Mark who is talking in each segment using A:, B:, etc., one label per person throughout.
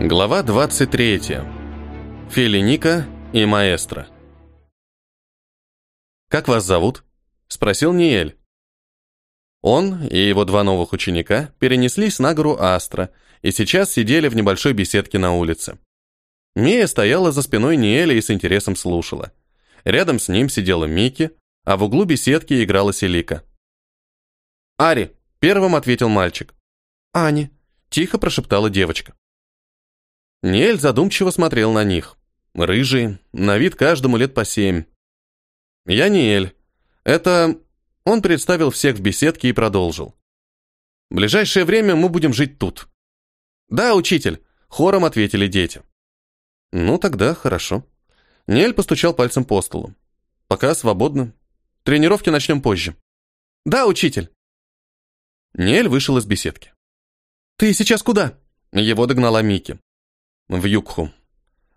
A: Глава 23. Филиника и маэстро. «Как вас зовут?» — спросил Ниэль. Он и его два новых ученика перенеслись на гору Астра и сейчас сидели в небольшой беседке на улице. Мия стояла за спиной Ниэля и с интересом слушала. Рядом с ним сидела Мики, а в углу беседки играла Селика. «Ари», — первым ответил мальчик. «Ани», — тихо прошептала девочка. Ниэль задумчиво смотрел на них. Рыжие, на вид каждому лет по семь. «Я Ниэль. Это...» Он представил всех в беседке и продолжил. «В ближайшее время мы будем жить тут». «Да, учитель», — хором ответили дети. «Ну, тогда хорошо». Ниэль постучал пальцем по столу. «Пока свободно. Тренировки начнем позже». «Да, учитель». Ниэль вышел из беседки. «Ты сейчас куда?» Его догнала Мики. В Юкху.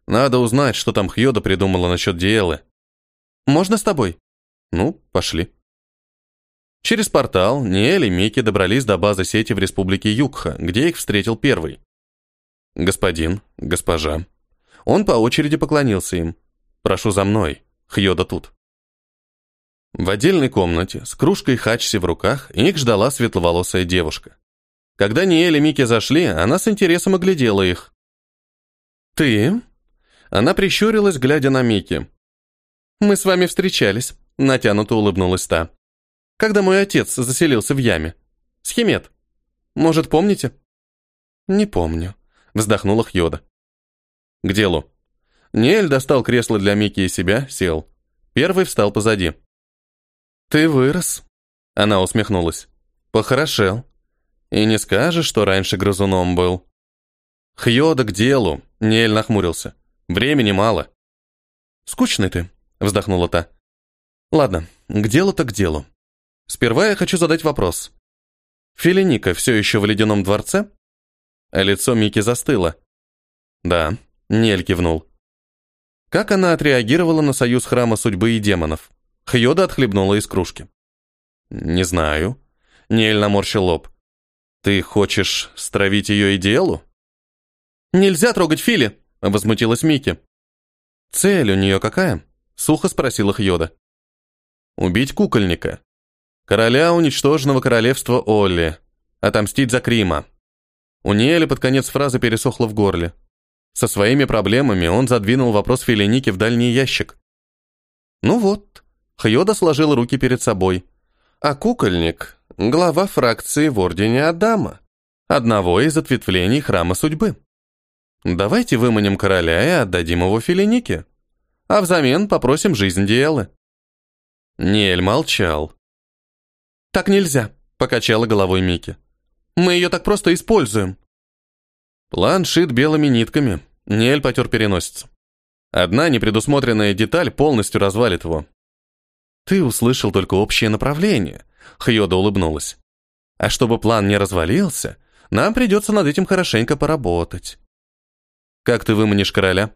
A: Надо узнать, что там Хьода придумала насчет Диэлы. Можно с тобой? Ну, пошли. Через портал Ниэль и Мики добрались до базы сети в республике Юкха, где их встретил первый. Господин, госпожа. Он по очереди поклонился им. Прошу за мной. Хьода тут. В отдельной комнате с кружкой хачси в руках их ждала светловолосая девушка. Когда Ниэль и Мики зашли, она с интересом оглядела их. «Ты?» Она прищурилась, глядя на Мики. «Мы с вами встречались», — натянуто улыбнулась та. «Когда мой отец заселился в яме. Схемет. Может, помните?» «Не помню», — вздохнула Хьода. «К делу». Ниэль достал кресло для Мики и себя, сел. Первый встал позади. «Ты вырос», — она усмехнулась. «Похорошел. И не скажешь, что раньше грызуном был». «Хьода к делу», — Ниэль нахмурился. «Времени мало». «Скучный ты», — вздохнула та. «Ладно, к делу-то к делу. Сперва я хочу задать вопрос. Филиника все еще в ледяном дворце?» Лицо Мики застыло. «Да», — Ниэль кивнул. Как она отреагировала на союз храма судьбы и демонов? Хьода отхлебнула из кружки. «Не знаю». Ниэль наморщил лоб. «Ты хочешь стравить ее и делу?» «Нельзя трогать Фили!» — возмутилась Микки. «Цель у нее какая?» — сухо спросила Хьода. «Убить кукольника. Короля уничтоженного королевства Олли. Отомстить за Крима». У Ниэля под конец фразы пересохло в горле. Со своими проблемами он задвинул вопрос Филиники в дальний ящик. «Ну вот», — Хьода сложил руки перед собой. «А кукольник — глава фракции в Ордене Адама, одного из ответвлений Храма Судьбы». Давайте выманим короля и отдадим его Филинике. А взамен попросим жизнь Диэлы. Ниэль молчал. «Так нельзя», — покачала головой Мики. «Мы ее так просто используем». План шит белыми нитками. Ниэль потер переносицу. Одна непредусмотренная деталь полностью развалит его. «Ты услышал только общее направление», — Хьода улыбнулась. «А чтобы план не развалился, нам придется над этим хорошенько поработать. Как ты выманишь короля?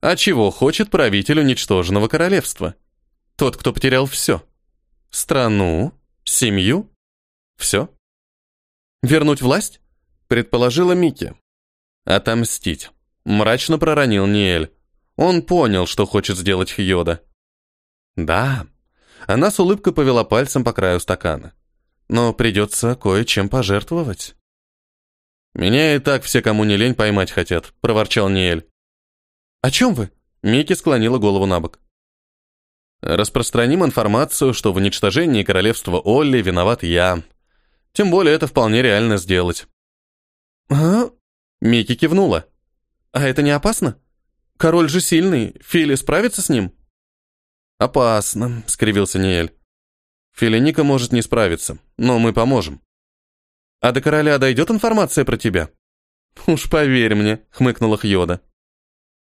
A: А чего хочет правитель уничтоженного королевства? Тот, кто потерял все. Страну, семью, все. Вернуть власть? Предположила Микки. Отомстить. Мрачно проронил Ниэль. Он понял, что хочет сделать Хьода. Да. Она с улыбкой повела пальцем по краю стакана. Но придется кое-чем пожертвовать. «Меня и так все, кому не лень, поймать хотят», — проворчал Ниэль. «О чем вы?» — Микки склонила голову на бок. «Распространим информацию, что в уничтожении королевства Олли виноват я. Тем более это вполне реально сделать». «А?» — Микки кивнула. «А это не опасно? Король же сильный, Фили справится с ним?» «Опасно», — скривился Ниэль. «Филиника может не справиться, но мы поможем». А до короля дойдет информация про тебя? Уж поверь мне, хмыкнула Хьода.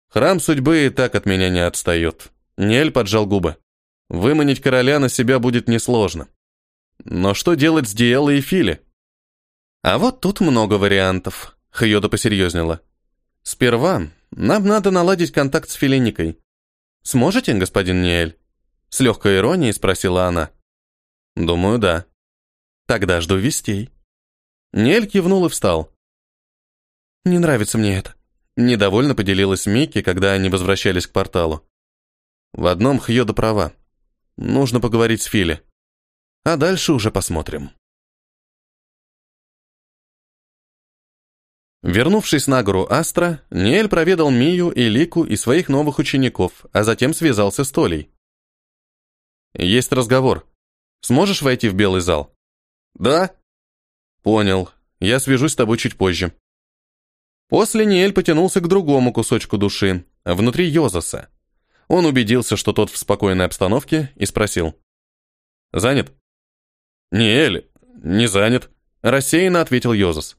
A: Храм судьбы и так от меня не отстает. Нель поджал губы. Выманить короля на себя будет несложно. Но что делать с Диэлой и Фили? А вот тут много вариантов. Хьода посерьезнела. Сперва нам надо наладить контакт с Филиникой. Сможете, господин Ниэль? С легкой иронией спросила она. Думаю, да. Тогда жду вестей. Нель кивнул и встал.
B: «Не нравится мне это», — недовольно поделилась Микки, когда они возвращались к порталу.
A: В одном Хьода права. Нужно поговорить с Фили. А дальше уже посмотрим. Вернувшись на гору Астра, Ниэль проведал Мию и Лику и своих новых учеников, а затем связался с Толей. «Есть разговор. Сможешь войти в белый зал?»
B: «Да».
A: «Понял. Я свяжусь с тобой чуть позже». После Ниэль потянулся к другому кусочку души, внутри Йозаса. Он убедился, что тот в спокойной обстановке, и спросил. «Занят?» «Ниэль, не занят», — рассеянно ответил Йозас.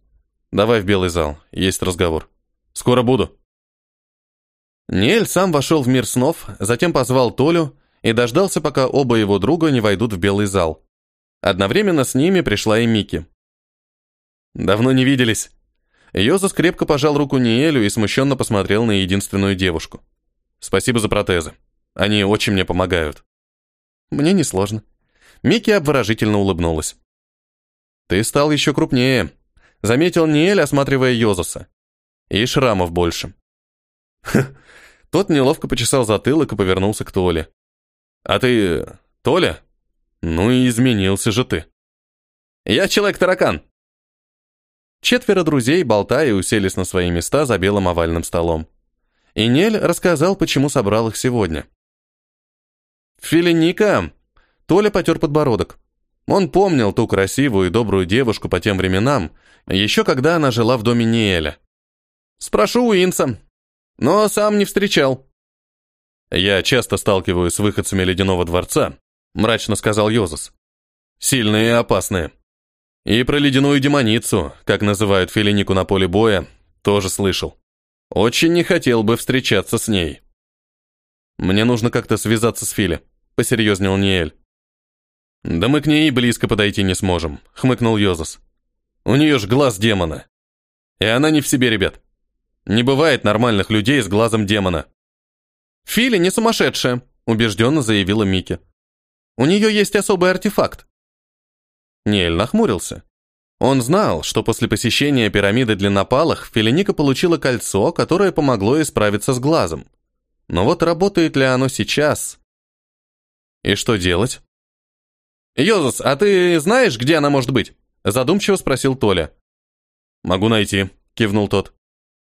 A: Давай в белый зал, есть разговор. Скоро буду. Ниэль сам вошел в мир снов, затем позвал Толю и дождался, пока оба его друга не войдут в белый зал. Одновременно с ними пришла и Мики. Давно не виделись. Йозас крепко пожал руку Ниэлю и смущенно посмотрел на единственную девушку. Спасибо за протезы. Они очень мне помогают. Мне несложно. Мики обворожительно улыбнулась. Ты стал еще крупнее, Заметил Ниэль, осматривая Йозуса. И шрамов больше. Тот неловко почесал затылок и повернулся к Толе. «А ты... Толя? Ну и изменился же ты». «Я человек-таракан». Четверо друзей, болтая, уселись на свои места за белым овальным столом. И Нель рассказал, почему собрал их сегодня. «Филиника!» Толя потер подбородок. Он помнил ту красивую и добрую девушку по тем временам, еще когда она жила в доме Ниэля. Спрошу у Инца, но сам не встречал. Я часто сталкиваюсь с выходцами Ледяного дворца, мрачно сказал Йозас. Сильные и опасные. И про ледяную демоницу, как называют Филинику на поле боя, тоже слышал. Очень не хотел бы встречаться с ней. Мне нужно как-то связаться с Фили, посерьезнел Ниэль. «Да мы к ней близко подойти не сможем», — хмыкнул Йозас. «У нее ж глаз демона. И она не в себе, ребят. Не бывает нормальных людей с глазом демона».
B: «Фили не сумасшедшая», — убежденно заявила Мики. «У нее есть особый артефакт».
A: Ниэль нахмурился. Он знал, что после посещения пирамиды длиннопалых Филиника получила кольцо, которое помогло ей справиться с глазом. Но вот работает ли оно сейчас? И что делать?
B: «Йозус, а ты знаешь, где она может быть?» Задумчиво спросил Толя.
A: «Могу найти», — кивнул тот.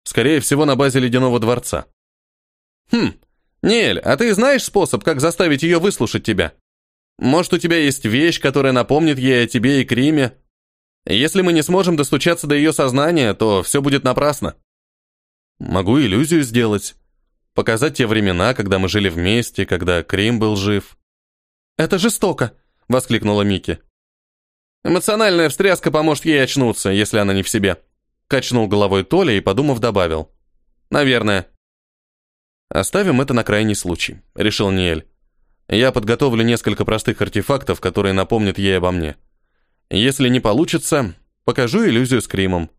A: «Скорее всего, на базе Ледяного дворца».
B: «Хм, Нель, а ты знаешь способ, как заставить ее выслушать тебя? Может, у тебя есть вещь, которая напомнит ей о тебе и Криме? Если мы не сможем достучаться до ее сознания, то все будет напрасно».
A: «Могу иллюзию сделать. Показать те времена, когда мы жили вместе, когда Крим был жив».
B: «Это жестоко», воскликнула Мики. Эмоциональная встряска поможет ей очнуться, если она не в себе. Качнул головой Толя и, подумав, добавил. Наверное.
A: Оставим это на крайний случай, решил Ниэль. Я подготовлю несколько простых артефактов, которые напомнят ей обо мне. Если не получится, покажу иллюзию с Кримом.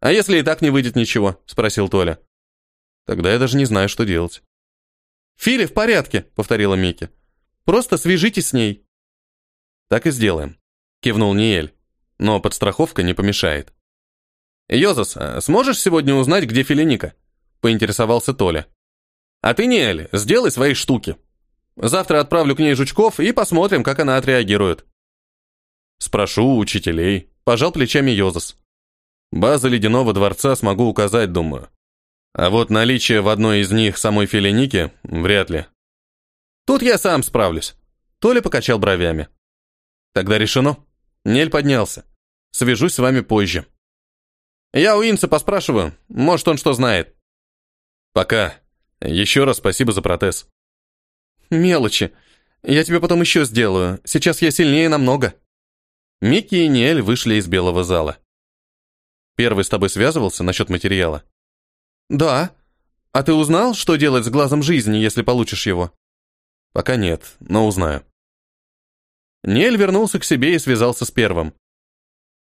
B: А если и так не выйдет ничего? спросил Толя.
A: Тогда я даже не знаю, что делать.
B: Фили в порядке, повторила Мики. Просто свяжитесь с ней.
A: Так и сделаем, кивнул Ниэль. Но подстраховка не помешает.
B: Йозас, а сможешь сегодня узнать, где Филиника? поинтересовался Толя. А ты, Ниэль, сделай свои штуки. Завтра отправлю к ней жучков и посмотрим, как она отреагирует.
A: Спрошу у учителей, пожал плечами Йозас. База ледяного дворца смогу указать, думаю. А вот наличие в одной из них самой Филиники вряд ли.
B: Тут я сам справлюсь. Толя покачал бровями.
A: Тогда решено. Нель поднялся. Свяжусь с вами позже.
B: Я у Инца поспрашиваю. Может, он что знает.
A: Пока. Еще раз спасибо за протез.
B: Мелочи. Я тебе потом еще сделаю. Сейчас я сильнее намного.
A: Микки и Ниэль вышли из белого зала. Первый с тобой связывался насчет материала?
B: Да. А ты узнал, что делать с глазом жизни, если получишь его?
A: Пока нет, но узнаю. Нель вернулся к себе и связался с первым.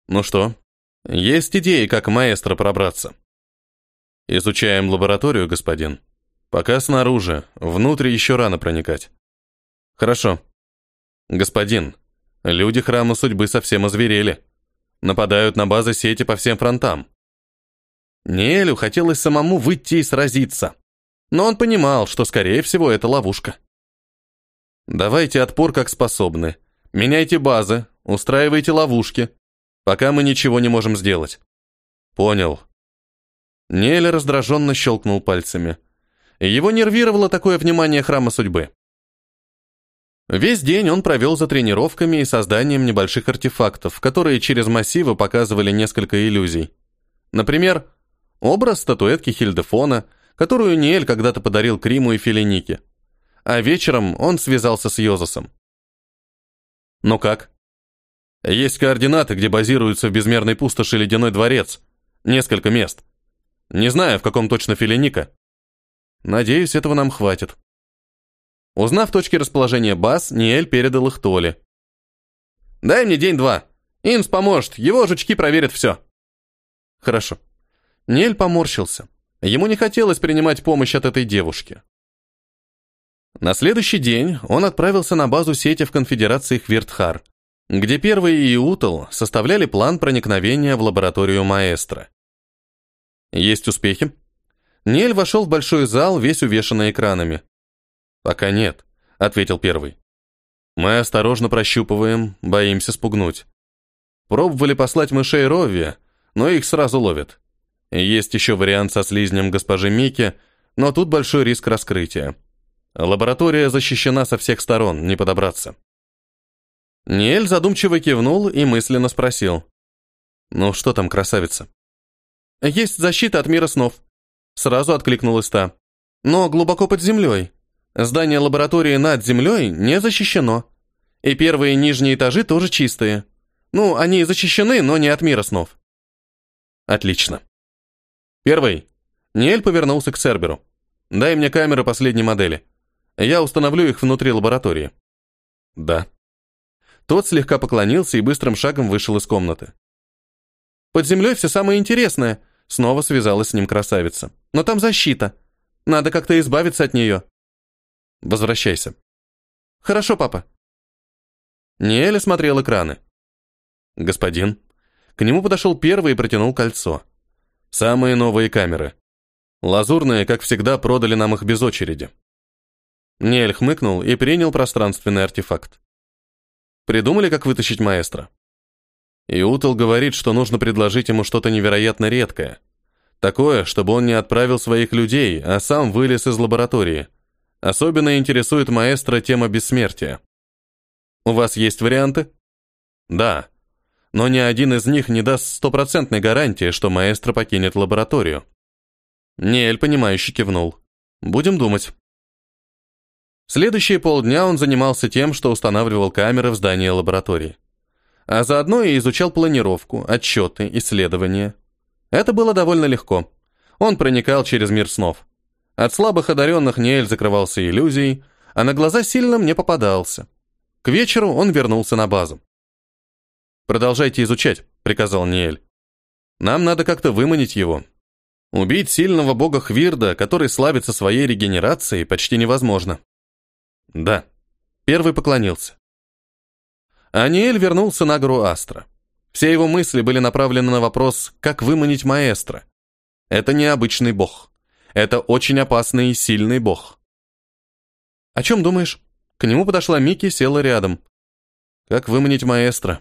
A: Ну что, есть идеи, как маэстро пробраться? Изучаем лабораторию, господин. Пока снаружи, внутрь еще рано проникать. Хорошо. Господин, люди храма судьбы совсем озверели. Нападают на базы сети по всем фронтам. Ниэлю хотелось самому выйти и сразиться. Но он понимал, что, скорее всего, это ловушка. «Давайте отпор как способны. Меняйте базы, устраивайте ловушки, пока мы ничего не можем сделать». «Понял». Ниэль раздраженно щелкнул пальцами. Его нервировало такое внимание храма судьбы. Весь день он провел за тренировками и созданием небольших артефактов, которые через массивы показывали несколько иллюзий. Например, образ статуэтки Хильдефона, которую Ниэль когда-то подарил Криму и Филинике. А вечером он связался с Йозасом. «Ну как?» «Есть координаты, где базируется в безмерной пустоши ледяной дворец. Несколько мест. Не знаю, в каком точно Филиника. Надеюсь, этого нам хватит». Узнав точки расположения баз, Ниэль передал их Толе. «Дай мне день-два. Инс поможет, его жучки проверят все». «Хорошо». Ниэль поморщился. Ему не хотелось принимать помощь от этой девушки. На следующий день он отправился на базу сети в конфедерации Хвиртхар, где первый и Утал составляли план проникновения в лабораторию маэстро. Есть успехи? Нель вошел в большой зал, весь увешанный экранами. «Пока нет», — ответил первый. «Мы осторожно прощупываем, боимся спугнуть. Пробовали послать мышей Ровви, но их сразу ловят. Есть еще вариант со слизнем госпожи Мики, но тут большой риск раскрытия. Лаборатория защищена со всех сторон, не подобраться». Ниэль задумчиво кивнул и мысленно спросил. «Ну что там, красавица?» «Есть защита от мира снов», — сразу откликнулась та. «Но глубоко под землей. Здание лаборатории над землей не защищено. И первые нижние этажи тоже чистые. Ну, они защищены, но не от мира снов. Отлично. Первый. Ниэль повернулся к Серберу. Дай мне камеры последней модели. Я установлю их внутри лаборатории. Да. Тот слегка поклонился и быстрым шагом вышел из комнаты. Под землей все самое интересное. Снова связалась с ним красавица. Но там защита. Надо как-то избавиться от нее. Возвращайся. Хорошо, папа. Ниэля смотрел экраны. Господин. К нему подошел первый и протянул кольцо. Самые новые камеры. Лазурные, как всегда, продали нам их без очереди. Ниэль хмыкнул и принял пространственный артефакт. Придумали, как вытащить маэстро. И Утал говорит, что нужно предложить ему что-то невероятно редкое. Такое, чтобы он не отправил своих людей, а сам вылез из лаборатории. Особенно интересует маэстро тема бессмертия. У вас есть варианты? Да. Но ни один из них не даст стопроцентной гарантии, что маэстро покинет лабораторию. Неэль, понимающе кивнул. Будем думать. Следующие полдня он занимался тем, что устанавливал камеры в здании лаборатории. А заодно и изучал планировку, отчеты, исследования. Это было довольно легко. Он проникал через мир снов. От слабых одаренных Ниэль закрывался иллюзией, а на глаза сильно мне попадался. К вечеру он вернулся на базу. «Продолжайте изучать», — приказал Ниэль. «Нам надо как-то выманить его. Убить сильного бога Хвирда, который славится своей регенерацией, почти невозможно». «Да». Первый поклонился. Аниэль вернулся на гору Астра. Все его мысли были направлены на вопрос, как выманить маэстро. Это необычный бог. Это очень опасный и сильный бог. О чем думаешь? К нему подошла Мики, села рядом. Как выманить маэстро?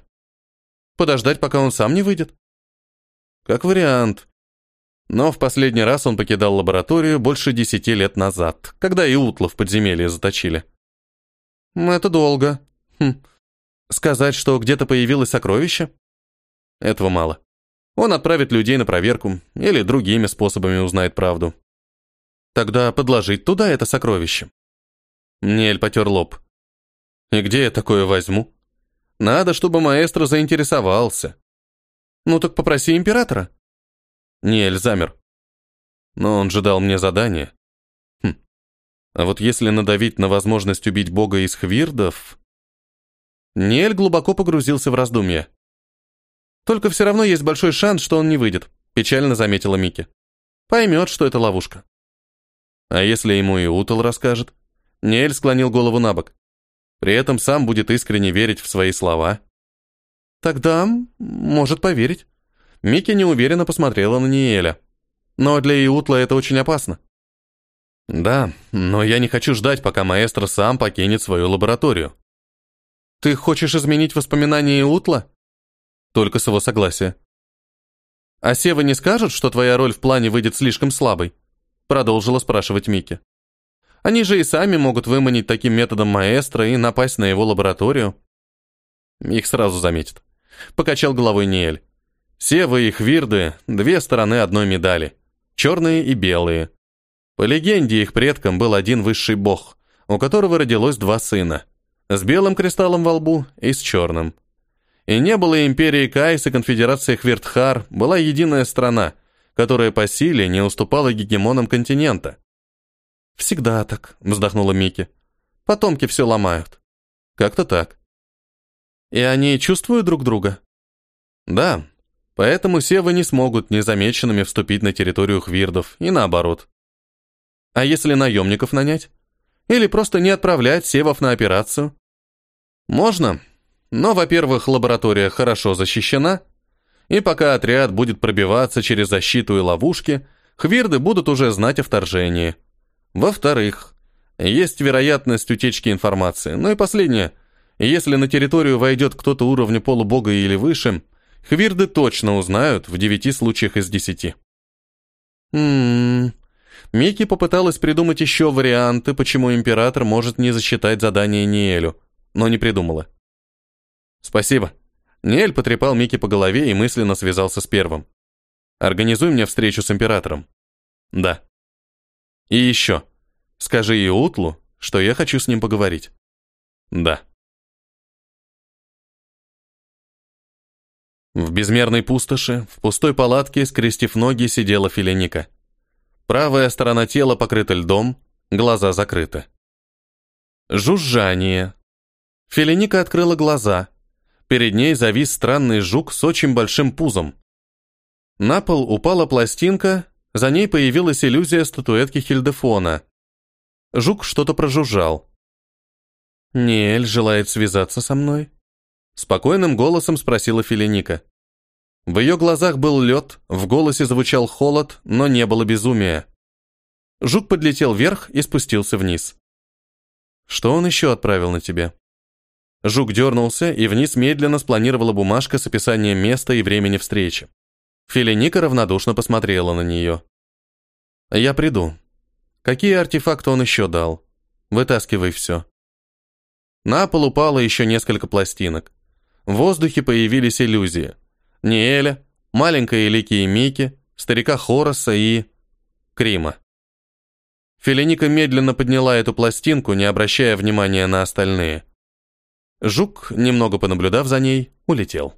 A: Подождать, пока он сам не выйдет? Как вариант. Но в последний раз он покидал лабораторию больше десяти лет назад, когда и Утла в подземелье заточили. Это долго. Хм. Сказать, что где-то появилось сокровище? Этого мало. Он отправит людей на проверку или другими способами узнает правду. Тогда подложить туда это сокровище. Нель потер лоб. И где я такое возьму? Надо, чтобы маэстро заинтересовался. Ну так попроси императора. Нель замер. Но он же дал мне задание. Хм. А вот если надавить на возможность убить бога из хвирдов... Нель глубоко погрузился в раздумья. Только все равно есть большой шанс, что он не выйдет, печально заметила Мики. Поймет, что это ловушка. А если ему и Утал расскажет? Нель склонил голову на бок. При этом сам будет искренне верить в свои слова. Тогда может поверить. Микки неуверенно посмотрела на Ниэля.
B: Но для Иутла это очень опасно.
A: Да, но я не хочу ждать, пока маэстро сам покинет свою лабораторию.
B: Ты хочешь изменить воспоминания Иутла? Только с его согласия. А Сева не скажет, что твоя роль в плане выйдет слишком слабой? Продолжила спрашивать Микки. Они же и сами могут выманить таким методом маэстро и напасть на его лабораторию.
A: Их сразу заметят. Покачал головой Ниэль. Сева и Хвирды – две стороны одной медали. Черные и белые. По легенде, их предком был один высший бог, у которого родилось два сына. С белым кристаллом во лбу и с черным. И не было империи Кайс и конфедерации Хвиртхар, была единая страна, которая по силе не уступала гегемонам континента.
B: «Всегда так», — вздохнула Микки. «Потомки все ломают».
A: «Как-то так».
B: «И они чувствуют друг друга?»
A: «Да, поэтому севы не смогут незамеченными вступить на территорию хвирдов, и наоборот».
B: «А если наемников нанять? Или просто не отправлять севов на операцию?»
A: «Можно, но, во-первых, лаборатория хорошо защищена, и пока отряд будет пробиваться через защиту и ловушки, хвирды будут уже знать о вторжении». Во-вторых, есть вероятность утечки информации. Ну и последнее. Если на территорию войдет кто-то уровня полубога или выше, хвирды точно узнают в девяти случаях из десяти.
B: Ммм... Микки попыталась придумать еще варианты, почему император может не засчитать задание Ниэлю, но не придумала.
A: «Спасибо». Ниэль потрепал Микки по голове и мысленно связался с первым. «Организуй мне встречу с императором». «Да». И еще. Скажи Иутлу, что я хочу с ним поговорить. Да. В безмерной пустоши, в пустой палатке, скрестив ноги, сидела Филиника. Правая сторона тела покрыта льдом, глаза закрыты. Жужжание. Филиника открыла глаза. Перед ней завис странный жук с очень большим пузом. На пол упала пластинка, за ней появилась иллюзия статуэтки Хильдефона. Жук что-то прожужжал.
B: «Ниэль желает связаться со мной?»
A: Спокойным голосом спросила Филиника. В ее глазах был лед, в голосе звучал холод, но не было безумия. Жук подлетел вверх и спустился вниз. «Что он еще отправил на тебе?» Жук дернулся, и вниз медленно спланировала бумажка с описанием места и времени встречи. Филиника равнодушно посмотрела на нее. «Я приду. Какие артефакты он еще дал? Вытаскивай все». На пол упало еще несколько пластинок. В воздухе появились иллюзии. Ниэля, маленькая Элики и Мики, старика Хороса и... Крима. Филиника медленно подняла эту пластинку, не обращая внимания на остальные. Жук, немного понаблюдав за ней, улетел.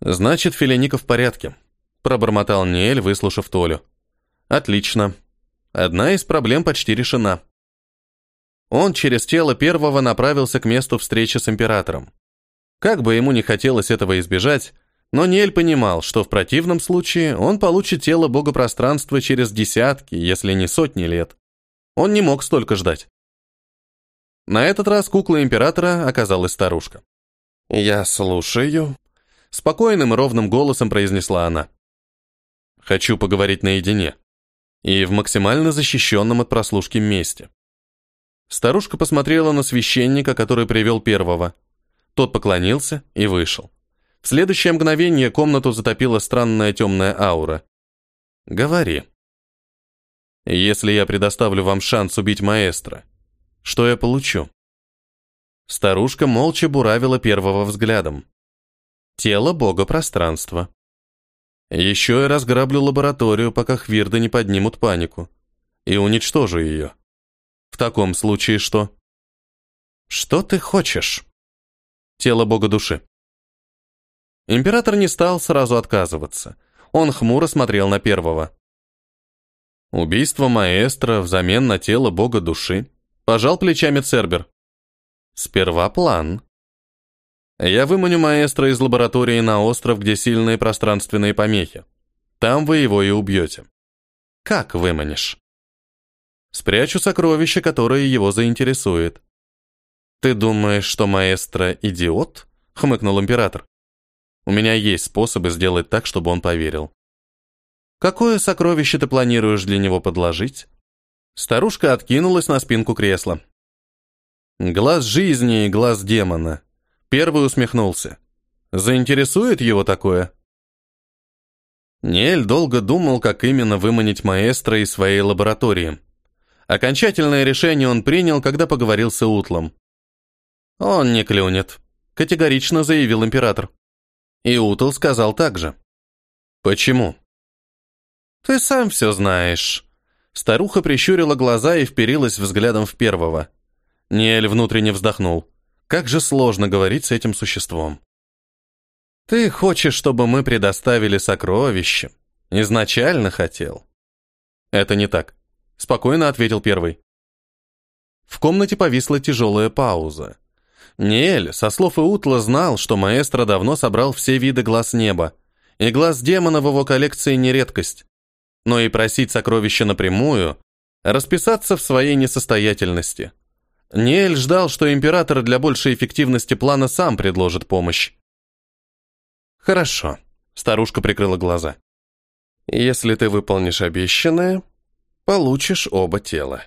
A: «Значит, Филиника в порядке», — пробормотал Ниэль, выслушав Толю. «Отлично. Одна из проблем почти решена». Он через тело первого направился к месту встречи с императором. Как бы ему не хотелось этого избежать, но Ниэль понимал, что в противном случае он получит тело бога пространства через десятки, если не сотни лет. Он не мог столько ждать. На этот раз кукла императора оказалась старушка. «Я слушаю», Спокойным и ровным голосом произнесла она. «Хочу поговорить наедине. И в максимально защищенном от прослушки месте». Старушка посмотрела на священника, который привел первого. Тот поклонился и вышел. В следующее мгновение комнату затопила странная темная аура. «Говори. Если я предоставлю вам шанс убить маэстро, что я получу?» Старушка молча буравила первого взглядом. Тело бога пространства. Еще я разграблю лабораторию, пока хвирды не поднимут панику. И уничтожу ее. В таком случае что? Что ты хочешь? Тело бога души. Император не стал сразу отказываться. Он хмуро смотрел на первого. Убийство маэстро взамен на тело бога души. Пожал плечами Цербер. Сперва план. Я выманю маэстро из лаборатории на остров, где сильные пространственные помехи. Там вы его и убьете. Как выманишь? Спрячу сокровище, которое его заинтересует. Ты думаешь, что маэстро идиот? Хмыкнул император. У меня есть способы сделать так, чтобы он поверил. Какое сокровище ты планируешь для него подложить? Старушка откинулась на спинку кресла. Глаз жизни и глаз демона. Первый усмехнулся. Заинтересует его такое? Нель долго думал, как именно выманить маэстро из своей лаборатории. Окончательное решение он принял, когда поговорил с Утлом. «Он не клюнет», — категорично заявил император. И Утл сказал так же. «Почему?» «Ты сам все знаешь». Старуха прищурила глаза и вперилась взглядом в первого. Ниэль внутренне вздохнул. Как же сложно говорить с этим существом. «Ты хочешь, чтобы мы предоставили сокровище?» «Изначально хотел». «Это не так», — спокойно ответил первый. В комнате повисла тяжелая пауза. Ниэль, со слов Иутла, знал, что маэстро давно собрал все виды глаз неба, и глаз демона в его коллекции не редкость. Но и просить сокровища напрямую, расписаться в своей несостоятельности. Ниэль ждал, что император для большей эффективности плана сам предложит помощь. «Хорошо», — старушка прикрыла глаза. «Если ты выполнишь обещанное, получишь оба тела».